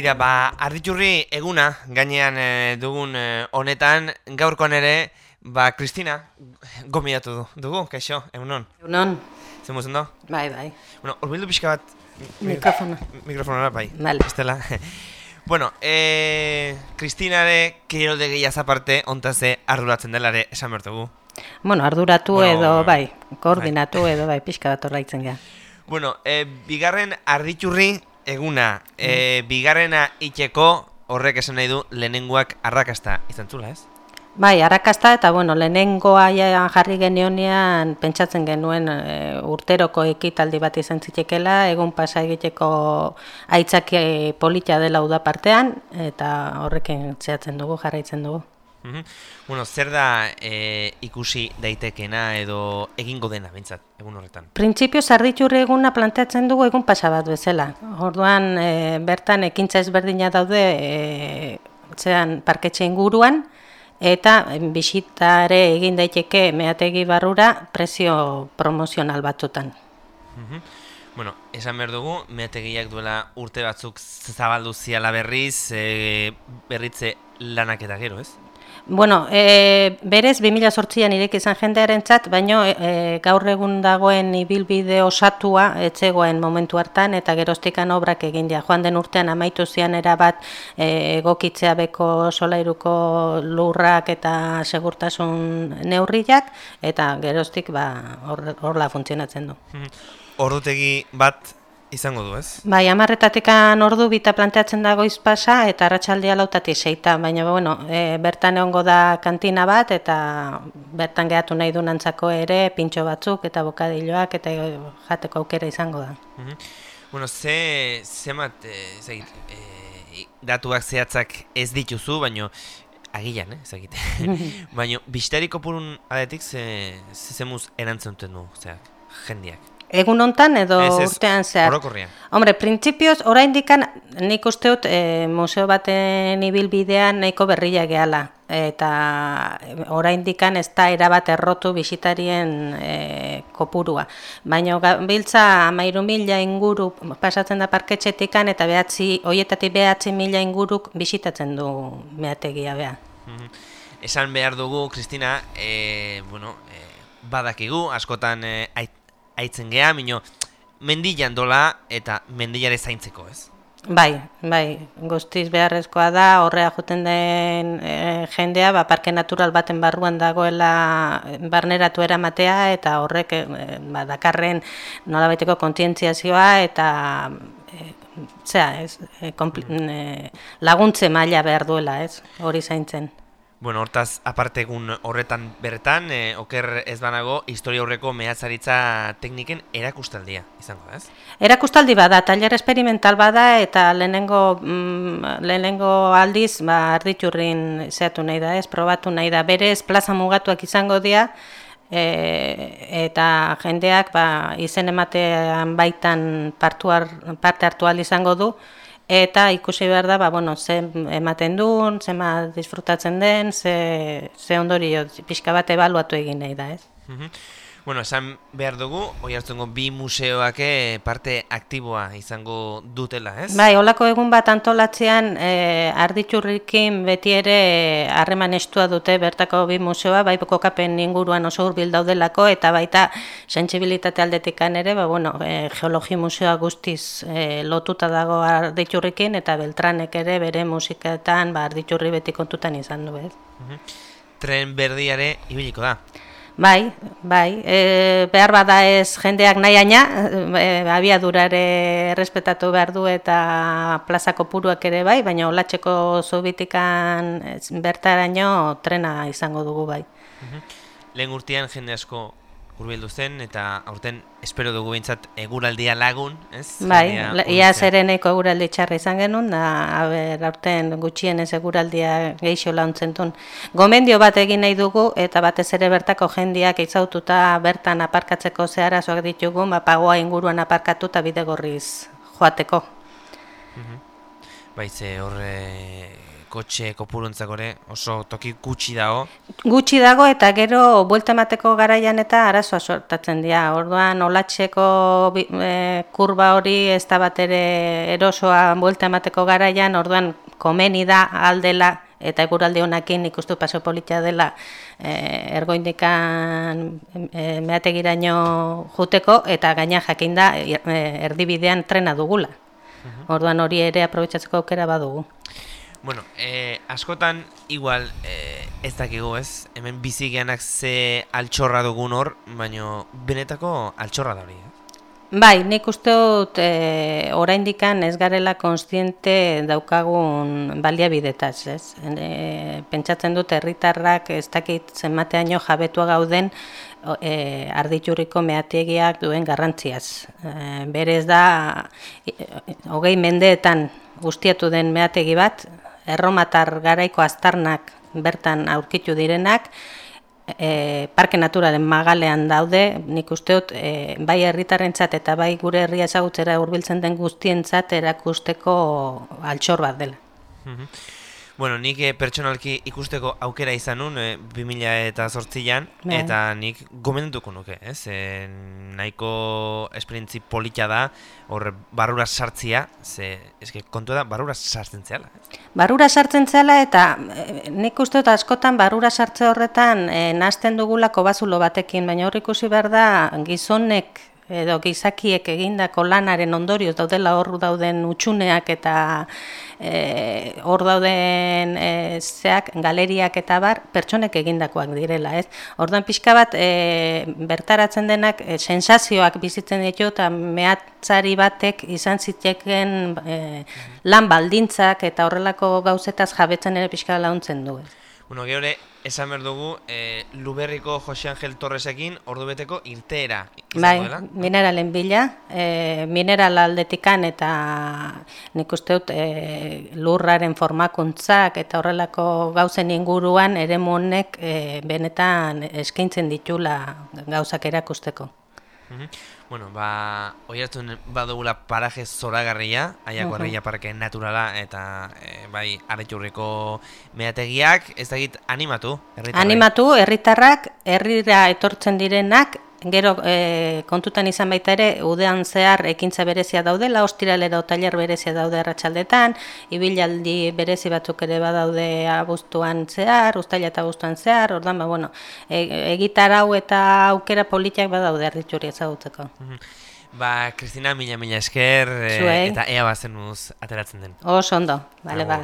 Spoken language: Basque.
Tira, ba, arditurri eguna, gainean eh, dugun eh, honetan, gaurkoan ere, ba, Kristina, gomidatu du, dugu, kaixo, egunon. Egunon, Zer muzen do? bai, bai. Bueno, urbildu pixka bat... mi- Mikrofona. Mikrofonora, bai. Vale. Estela. bueno, eh, Kristina ere, kirolde gehiaz aparte, ontaze arduratzen delare esan behar dugu. Bueno, arduratu Bueno, edo, bai, koordinatu edo, bai, pixka bat horraitzen gara. Bueno, eh, bigarren arditurri eguna, eh, bigarrena itxeko horrek esan nahi du lehenengoak arrakasta izan zula, ez? Bai, arrakasta eta, bueno, lehenengoa ja jarri genionean pentsatzen genuen e, urteroko ekitaldi bat izan zitekela, egun pasa egiteko aitzaki polita dela uda partean, eta horrekin zehatzen dugu, jarraitzen dugu. Mhm. Bueno, zer da eh, ikusi daitekena edo egingo dena, bintzat, egun horretan? Printzipio zarditurri eguna planteatzen dugu egun pasa bat bezala. Orduan e, bertan ekintza ezberdina daude e, zean parketxe inguruan eta bisitare egin daiteke meategi barrura prezio promozional batzutan. Mhm. Bueno, esan behar dugu, meategiak duela urte batzuk zabaldu ziala berriz, e, berritze lanak eta gero, ez? Bueno, e, berez 2008an ireki izan jendearen txat, baina e, gaur egun dagoen ibilbide osatua etzegoen momentu hartan eta geroztikan obrak egin dira. Joan den urtean amaitu zian erabat e, egokitzea beko solairuko lurrak eta segurtasun neurriak eta geroztik ba, hor- horla funtzionatzen du. Ordutegi bat izango du, ez? Bai, amarretatikan ordu bita planteatzen dago izpasa eta arratsaldia lautatik seita, baina bueno, e, bertan egongo da kantina bat eta bertan gehatu nahi du nantzako ere pintxo batzuk eta bokadilloak eta jateko aukera izango da. Mhm. Bueno, ze, zemat, e, zegit, e, datuak zehatzak ez dituzu, baino, agilan, eh, ezagite. baino, bistariko purun adetik ze, ze zemuz erantzen duten du, zeak, jendiak. Egun hontan edo Ez, ez, urtean zehar? orokorrean. Hombre, printzipioz, oraindikan nik uste dut e, museo baten ibilbidean nahiko berria gehala. Eta oraindikan ez da erabat errotu bisitarien e, kopurua. Baina biltza amairu mila inguru pasatzen da parketxetikan eta behatzi, hoietatik behatzi mila inguruk bisitatzen du meategia beha. Mhm. Esan behar dugu, Kristina, e, bueno, e, badakigu, askotan e, ait, aitzen geha, mino, mendilan dola eta mendilare zaintzeko, ez? Bai, bai, guztiz beharrezkoa da, horrea joten den e, jendea, ba, parke natural baten barruan dagoela eh, barneratu eramatea, eta horrek e, ba, dakarren nolabaiteko kontzientziazioa eta e, zera, ez, e, kompli- e, laguntze maila behar duela, ez, hori zaintzen. Bueno, hortaz, aparte egun horretan bertan, e, oker ez banago, historia aurreko mehatzaritza tekniken erakustaldia izango da, ez? Erakustaldi bada, taller experimental bada eta lehenengo, mm, lehenengo aldiz ba, arditurrin zehatu nahi da, ez, probatu nahi da. Berez plaza mugatuak izango dira e, eta jendeak ba, izen ematean baitan partu har- parte hartu izango du eta ikusi behar da, ba, bueno, ze ematen duen, zema disfrutatzen den, ze, ze ondorio pixka bat ebaluatu egin nahi da, ez? Mhm. Bueno, esan behar dugu, oi hartzungo bi museoak eh, parte aktiboa izango dutela, ez? Bai, holako egun bat antolatzean e, arditurrikin beti ere harreman estua dute bertako bi museoa, bai kokapen inguruan oso hurbil daudelako eta baita sentsibilitate aldetikan ere, ba, bueno, e, geologi museoa guztiz e, lotuta dago arditurrikin eta Beltranek ere bere musiketan ba, arditurri beti kontutan izan du, ez? Tren berdiare ibiliko da. Bai, bai, e, behar bada ez jendeak nahiaina, e, abiadurare errespetatu behar du eta plazako puruak ere bai, baina olatxeko zubitikan bertaraino trena izango dugu bai. Lehen urtean jende asko hurbildu zen eta aurten espero dugu behintzat eguraldia lagun, ez? Bai, ia zereneko eguraldi txarra izan genuen, da, a ber, aurten gutxienez eguraldia geixo launtzen duen. Gomendio bat egin nahi dugu, eta batez ere bertako jendiak izaututa bertan aparkatzeko zeharazoak ditugu, ba, pagoa inguruan aparkatu eta bide gorriz joateko. Bai, ze hor e, kotxe kopuruntzak ore, oso toki gutxi dago. Gutxi dago eta gero buelta emateko garaian eta arazoa sortatzen dira. Orduan olatxeko e, kurba hori ez da bat ere erosoa buelta emateko garaian, orduan komeni da aldela eta eguraldi honakin ikustu paso politia dela e, ergoindikan e, meategiraino juteko eta gaina jakin da e, erdibidean trena dugula. Orduan hori ere aprobetsatzeko aukera badugu. Bueno, eh, askotan igual eh, ez dakigu ez, hemen bizi geanak ze altxorra dugun hor, baino benetako altxorra da hori. Eh? Bai, nik uste dut e, oraindikan ez garela konstiente daukagun baliabidetaz, ez? E, pentsatzen dut herritarrak ez dakit zenbateaino jabetua gauden e, arditurriko meategiak duen garrantziaz. E, berez da, hogei mendeetan guztiatu den meategi bat, erromatar garaiko aztarnak bertan aurkitu direnak, e, parke naturalen magalean daude, nik usteot, e, bai herritarrentzat eta bai gure herria ezagutzera hurbiltzen den guztientzat erakusteko altxor bat dela. Bueno, nik eh, pertsonalki ikusteko aukera izan nun eh, 2000 eta zortzian, bai. eta nik gomenduko nuke, ez? E, nahiko esperientzi polita da, hor barrura sartzia, ze, eske kontu da, barrura sartzen zehala. Barrura sartzen zehala, eta e, nik uste dut askotan barrura sartze horretan e, nazten dugulako bazulo batekin, baina hor ikusi behar da gizonek edo gizakiek egindako lanaren ondorioz daudela hor dauden utxuneak eta e, hor dauden e, zeak, galeriak eta bar, pertsonek egindakoak direla, ez? Ordan pixka bat, e, bertaratzen denak, e, sensazioak bizitzen ditu eta mehatzari batek izan zitekeen e, lan baldintzak eta horrelako gauzetaz jabetzen ere pixka launtzen du, ez? Bueno, geure, esan behar dugu, e, Luberriko Jose Angel Torresekin ordu beteko irteera. Bai, mineralen bila, e, mineral aldetikan eta nik uste dut e, lurraren formakuntzak eta horrelako gauzen inguruan ere monek e, benetan eskaintzen ditula gauzak erakusteko. Bueno, ba, oi hartzen badugula paraje zoragarria, aiako uh -huh. parke naturala, eta e, bai, areturriko meategiak, ez da animatu, herritarrak? Animatu, herritarrak, herrira etortzen direnak, Gero e, kontutan izan baita ere, udean zehar ekintza berezia daude, la ostiralera o taller berezia daude erratxaldetan, ibilaldi berezi batzuk ere badaude abuztuan zehar, ustaila eta abuztuan zehar, ordan, ba, bueno, e, egitar hau eta aukera politiak badaude erritxuri ezagutzeko. Ba, Kristina, mila mila esker, e, eta ea bazen ateratzen den. Oso ondo, bale, ba.